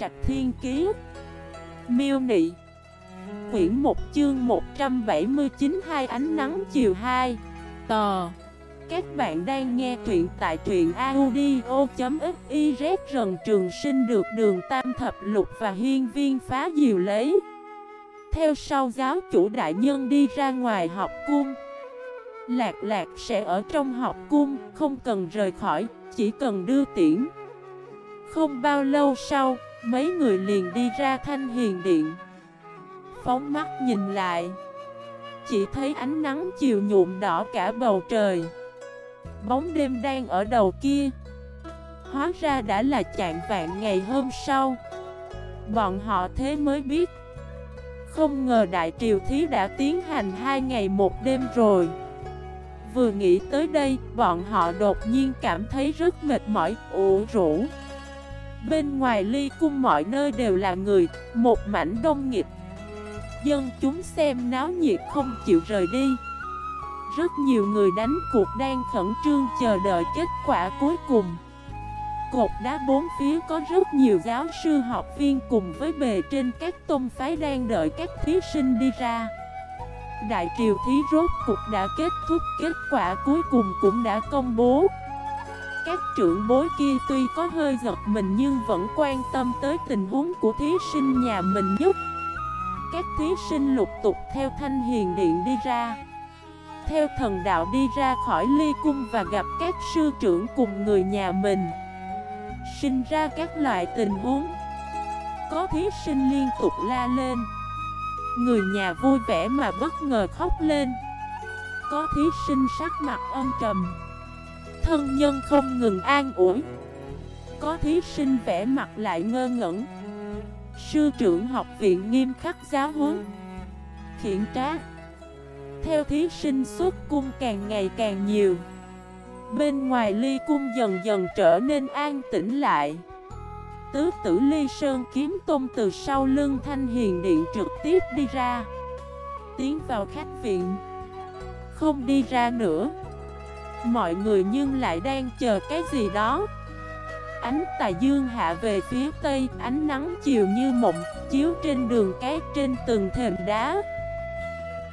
Trạch Thiên Kiế Miêu Nị. Quyển 1 chương 179 hai ánh nắng chiều 2 Tò. Các bạn đang nghe truyện tại truyện audio.xyz Rần trường sinh được đường tam thập lục và hiên viên phá diều lấy. Theo sau giáo chủ đại nhân đi ra ngoài học cung. Lạc lạc sẽ ở trong học cung, không cần rời khỏi, chỉ cần đưa tiễn. Không bao lâu sau, mấy người liền đi ra thanh hiền điện. Phóng mắt nhìn lại. Chỉ thấy ánh nắng chiều nhuộm đỏ cả bầu trời. Bóng đêm đang ở đầu kia. Hóa ra đã là chạng vạn ngày hôm sau. Bọn họ thế mới biết. Không ngờ Đại Triều Thí đã tiến hành hai ngày một đêm rồi. Vừa nghĩ tới đây, bọn họ đột nhiên cảm thấy rất mệt mỏi, ủ rũ. Bên ngoài ly cung mọi nơi đều là người, một mảnh đông nghịch. Dân chúng xem náo nhiệt không chịu rời đi. Rất nhiều người đánh cuộc đang khẩn trương chờ đợi kết quả cuối cùng. Cột đá bốn phía có rất nhiều giáo sư học viên cùng với bề trên các tôn phái đang đợi các thí sinh đi ra. Đại triều thí rốt cục đã kết thúc kết quả cuối cùng cũng đã công bố. Các trưởng bối kia tuy có hơi giật mình nhưng vẫn quan tâm tới tình huống của thí sinh nhà mình nhất. Các thí sinh lục tục theo thanh hiền điện đi ra. Theo thần đạo đi ra khỏi ly cung và gặp các sư trưởng cùng người nhà mình. Sinh ra các loại tình huống. Có thí sinh liên tục la lên. Người nhà vui vẻ mà bất ngờ khóc lên. Có thí sinh sắc mặt âm trầm. Thân nhân không ngừng an ủi. Có thí sinh vẽ mặt lại ngơ ngẩn. Sư trưởng học viện nghiêm khắc giáo huấn. Khiển trá. Theo thí sinh xuất cung càng ngày càng nhiều. Bên ngoài ly cung dần dần trở nên an tĩnh lại. Tứ tử ly sơn kiếm tôm từ sau lưng thanh hiền điện trực tiếp đi ra. Tiến vào khách viện. Không đi ra nữa. Mọi người nhưng lại đang chờ cái gì đó. Ánh tà dương hạ về phía tây Ánh nắng chiều như mộng Chiếu trên đường cát trên từng thềm đá.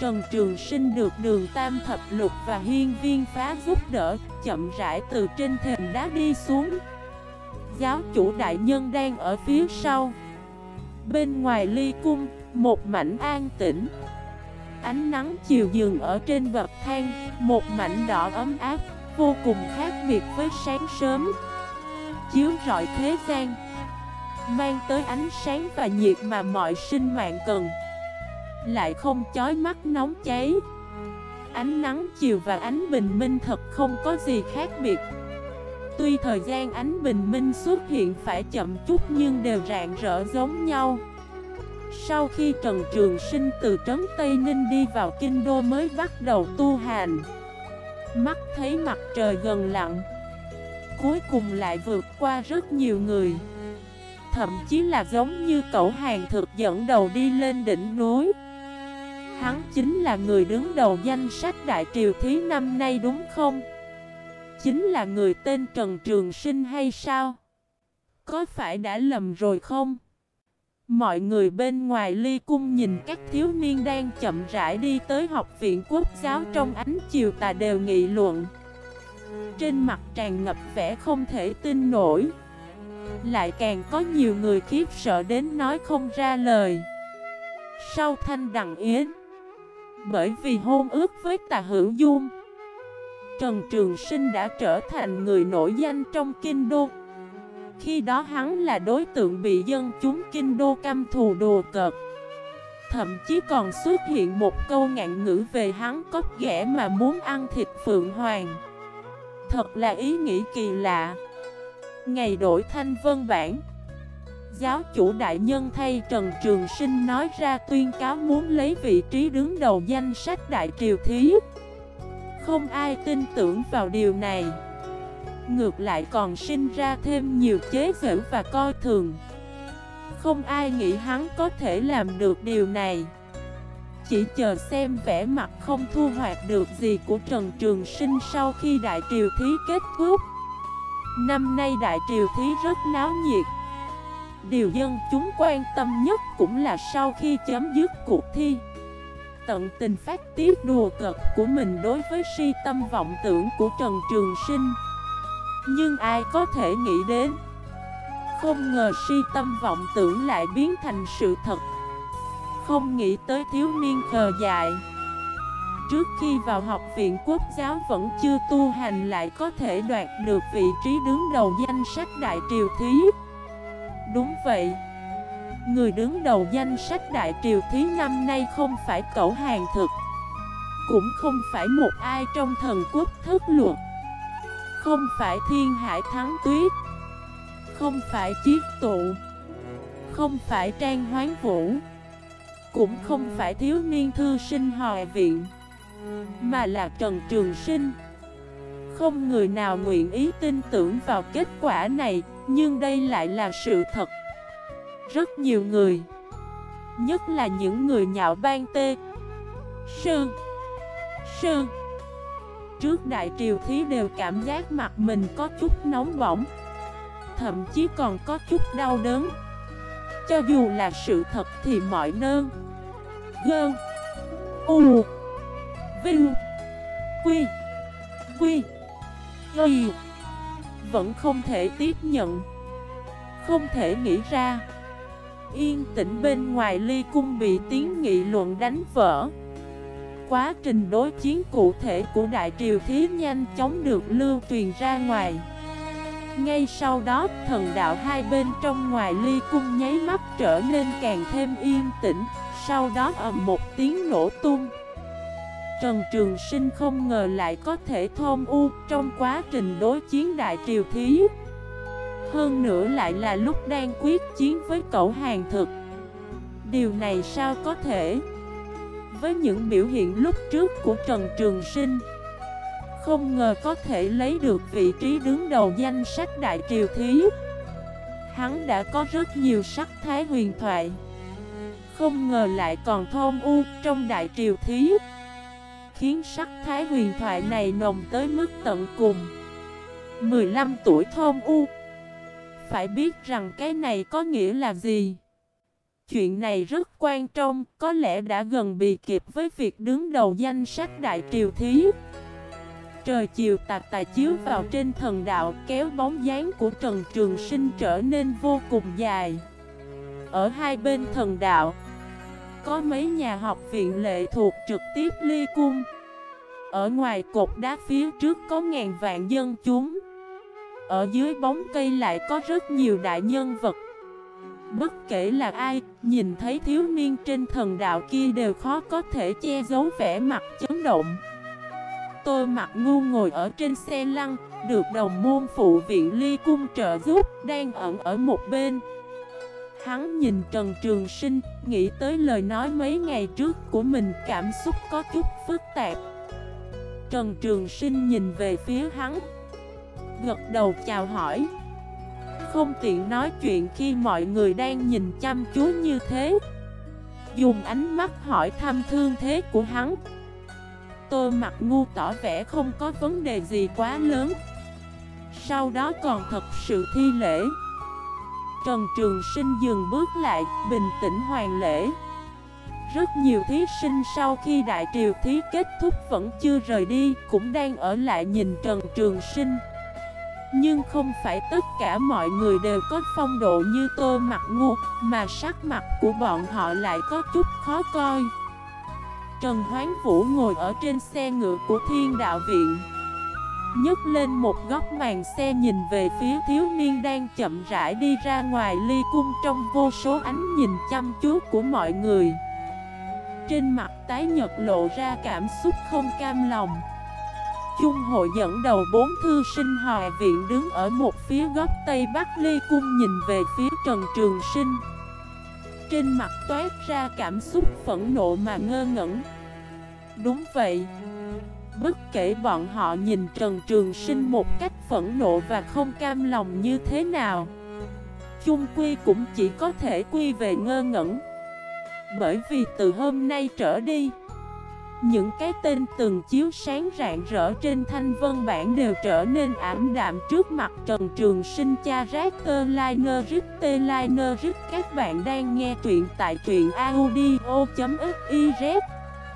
Trần Trường Sinh được đường Tam Thập Lục và Hiên Viên Phá giúp đỡ Chậm rãi từ trên thềm đá đi xuống. Giáo chủ đại nhân đang ở phía sau. Bên ngoài ly cung, một mảnh an tĩnh. Ánh nắng chiều dừng ở trên bậc thang Một mảnh đỏ ấm áp, vô cùng khác biệt với sáng sớm. Chiếu rọi thế gian Mang tới ánh sáng và nhiệt mà mọi sinh mạng cần. Lại không chói mắt nóng cháy. Ánh nắng chiều và ánh bình minh thật không có gì khác biệt. Tuy thời gian ánh bình minh xuất hiện phải chậm chút nhưng đều rạng rỡ giống nhau. Sau khi Trần Trường Sinh từ Trấn Tây Ninh đi vào Kinh Đô mới bắt đầu tu hành, Mắt thấy mặt trời gần lặng Cuối cùng lại vượt qua rất nhiều người Thậm chí là giống như cậu hàng thực dẫn đầu đi lên đỉnh núi Hắn chính là người đứng đầu danh sách Đại Triều Thí năm nay đúng không? chính là người tên Trần Trường Sinh hay sao? Có phải đã lầm rồi không? Mọi người bên ngoài ly cung nhìn các thiếu niên đang chậm rãi đi tới học viện quốc giáo trong ánh chiều tà đều nghị luận. Trên mặt tràn ngập vẻ không thể tin nổi. Lại càng có nhiều người khiếp sợ đến nói không ra lời. Sau thanh đằng yến, Bởi vì hôn ước với tà hữu dung, Trần Trường Sinh đã trở thành người nổi danh trong Kinh Đô khi đó hắn là đối tượng bị dân chúng Kinh Đô căm thù đồ cợt. Thậm chí còn xuất hiện một câu ngạn ngữ về hắn có ghẻ mà muốn ăn thịt Phượng Hoàng. Thật là ý nghĩ kỳ lạ. Ngày đổi thanh vân bản Giáo chủ đại nhân thay Trần Trường Sinh nói ra tuyên cáo muốn lấy vị trí đứng đầu danh sách Đại Triều Thí. Không ai tin tưởng vào điều này. Ngược lại còn sinh ra thêm nhiều chế giễu và coi thường. Không ai nghĩ hắn có thể làm được điều này. Chỉ chờ xem vẻ mặt không thu hoạch được gì của Trần Trường Sinh sau khi Đại Triều Thí kết thúc. Năm nay Đại Triều Thí rất náo nhiệt. Điều dân chúng quan tâm nhất cũng là sau khi chấm dứt cuộc thi. Tận tình phát tiết đùa cợt của mình đối với si tâm vọng tưởng của Trần Trường Sinh. Nhưng ai có thể nghĩ đến? Không ngờ si tâm vọng tưởng lại biến thành sự thật. Không nghĩ tới thiếu niên khờ dại. Trước khi vào học viện quốc giáo vẫn chưa tu hành lại có thể đoạt được vị trí đứng đầu danh sách đại triều thí. Đúng vậy. Người đứng đầu danh sách đại triều thí năm nay không phải cẩu hàng thực. Cũng không phải một ai trong thần quốc thức luật. Không phải thiên hải thắng tuyết. Không phải chiếc tụ. Không phải trang hoán vũ. Cũng không phải thiếu niên thư sinh hòa viện. Mà là Trần Trường Sinh. Không người nào nguyện ý tin tưởng vào kết quả này, Nhưng đây lại là sự thật. Rất nhiều người, Nhất là những người nhạo ban tê. Sư. Sư. Trước đại triều thí đều cảm giác mặt mình có chút nóng bỏng, Thậm chí còn có chút đau đớn. Cho dù là sự thật thì mọi nơn Gơn, U, Vinh, Quy Quy, Y, Vẫn không thể tiếp nhận, Không thể nghĩ ra. Yên tĩnh bên ngoài ly cung bị tiếng nghị luận đánh vỡ. Quá trình đối chiến cụ thể của Đại Triều Thí nhanh chóng được lưu truyền ra ngoài. Ngay sau đó, thần đạo hai bên trong ngoài ly cung nháy mắt trở nên càng thêm yên tĩnh Sau đó ầm một tiếng nổ tung. Trần Trường Sinh không ngờ lại có thể thôn u trong quá trình đối chiến Đại Triều Thí. Hơn nữa lại là lúc đang quyết chiến với cậu hàng thực. Điều này sao có thể? Với những biểu hiện lúc trước của Trần Trường Sinh. Không ngờ có thể lấy được vị trí đứng đầu danh sách Đại Triều Thí. Hắn đã có rất nhiều sắc thái huyền thoại. Không ngờ lại còn thôn u trong Đại Triều Thí. Khiến sắc thái huyền thoại này nồng tới mức tận cùng. 15 tuổi thôn u. Phải biết rằng cái này có nghĩa là gì. Chuyện này rất quan trọng, có lẽ đã gần bị kịp với việc đứng đầu danh sách Đại Triều Thí. Trời chiều tạc tài chiếu vào trên thần đạo kéo bóng dáng của Trần Trường Sinh trở nên vô cùng dài. Ở hai bên thần đạo, có mấy nhà học viện lệ thuộc trực tiếp ly cung. Ở ngoài cột đá phía trước có ngàn vạn dân chúng. Ở dưới bóng cây lại có rất nhiều đại nhân vật Bất kể là ai, nhìn thấy thiếu niên trên thần đạo kia đều khó có thể che giấu vẻ mặt chấn động. Tôi mặt ngu ngồi ở trên xe lăn, được đồng môn phụ viện ly cung trợ giúp, đang ẩn ở một bên. Hắn nhìn Trần Trường Sinh, nghĩ tới lời nói mấy ngày trước của mình cảm xúc có chút phức tạp. Trần Trường Sinh nhìn về phía hắn Gật đầu chào hỏi. Không tiện nói chuyện khi mọi người đang nhìn chăm chú như thế. Dùng ánh mắt hỏi thăm thương thế của hắn. Tôi mặt ngu tỏ vẻ không có vấn đề gì quá lớn. Sau đó còn thật sự thi lễ. Trần Trường Sinh dừng bước lại, bình tĩnh hoàn lễ. Rất nhiều thí sinh sau khi đại triều thí kết thúc vẫn chưa rời đi Cũng đang ở lại nhìn Trần Trường Sinh nhưng không phải tất cả mọi người đều có phong độ như tô mặt ngu Mà sắc mặt của bọn họ lại có chút khó coi. Trần Hoán Vũ ngồi ở trên xe ngựa của thiên đạo viện, nhấc lên một góc màn xe nhìn về phía thiếu niên đang chậm rãi đi ra ngoài ly cung trong vô số ánh nhìn chăm chú của mọi người. Trên mặt tái nhật lộ ra cảm xúc không cam lòng. Chung hội dẫn đầu bốn thư sinh hòa viện đứng ở một phía góc Tây Bắc Ly Cung nhìn về phía Trần Trường Sinh. Trên mặt toát ra cảm xúc phẫn nộ mà ngơ ngẩn. Đúng vậy. Bất kể bọn họ nhìn Trần Trường Sinh một cách phẫn nộ và không cam lòng như thế nào, Chung quy cũng chỉ có thể quy về ngơ ngẩn. Bởi vì từ hôm nay trở đi những cái tên từng chiếu sáng rạng rỡ trên thanh vân bản đều trở nên ảm đạm trước mặt Trần Trường Sinh cha rác tơ Liner nơ Liner Các bạn đang nghe truyện tại truyện audio.fif